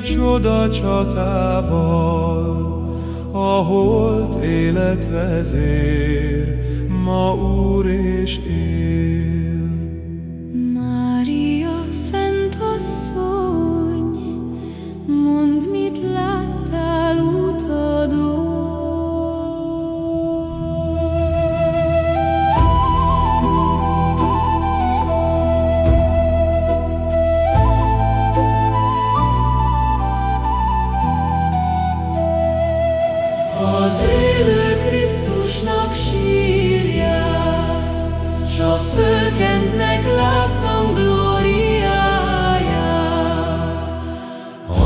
csoda csatával, a holt életvezér, ma úr és él.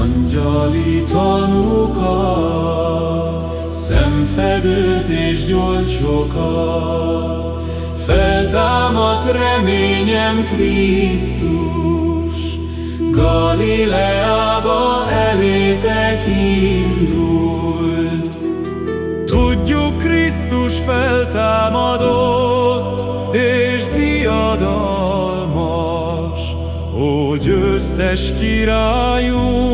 Angyali tanúkat, szemfedőt és gyolcsokat, feltámadt reményem Krisztus, Galileába elétek indult. Tudjuk, Krisztus feltámadott, és diadalmas, Ó, győztes királyunk,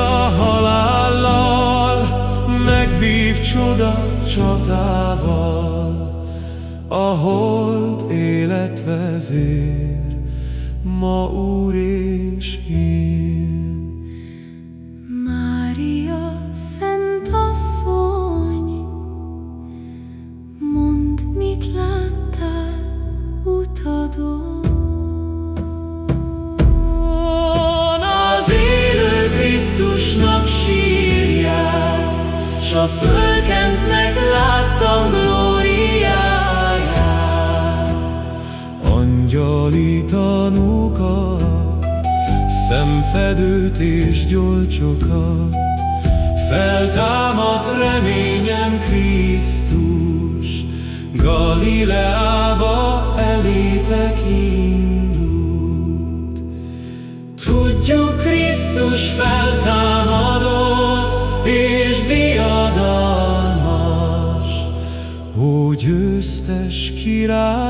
csoda csatával, a hold életvezér, ma úr és én. Mária, Szent Asszony, mondd, mit láttál utadon. Az élő Krisztusnak sírját, S a fölkentnek Angyali tanúkat, szemfedőt és gyolcsokat, feltámadt reményem Krisztus, Galileába elétek indult. Tudjuk, Krisztus feltámadott, és diadalmas, Ó, győztes királyunk,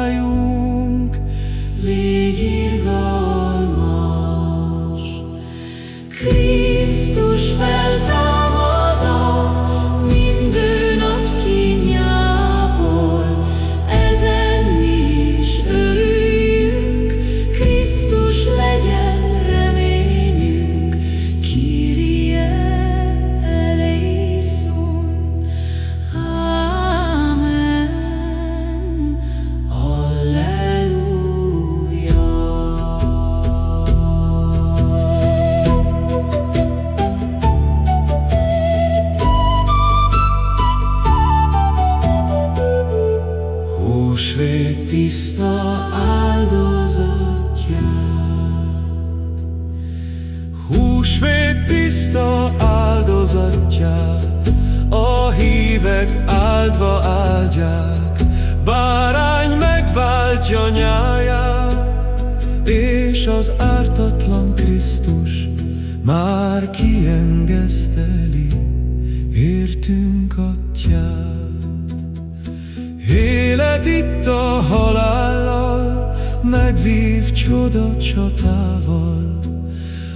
már kiengeszteli értünk atyát. Élet itt a halállal, megvív csoda csatával,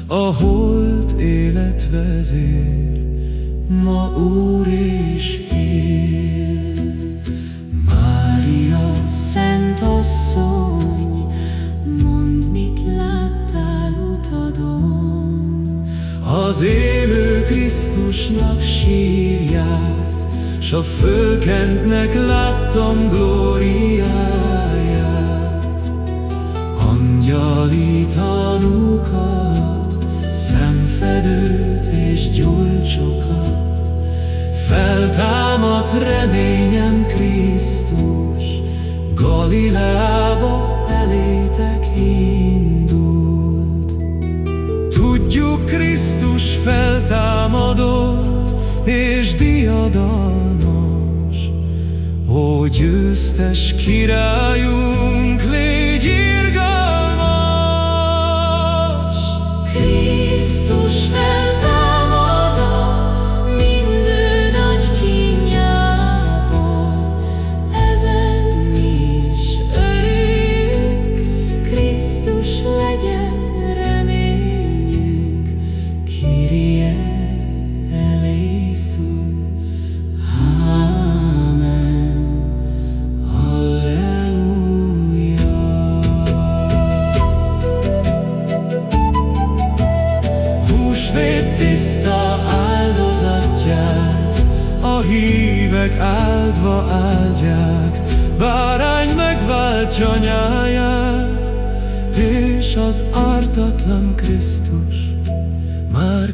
a holt életvezér, ma Úr és él. Krisztusnak sírját, S a fölkentnek láttam glóriáját. Angyali tanúkat, szemfedőt és gyulcsokat, Feltámadt reményem Krisztus, Galileába elétek indult. Feltámadott, és diadalmas, Ó, győztes királyunk, légy áldva áldják Bárány megváltja nyáját És az ártatlan Krisztus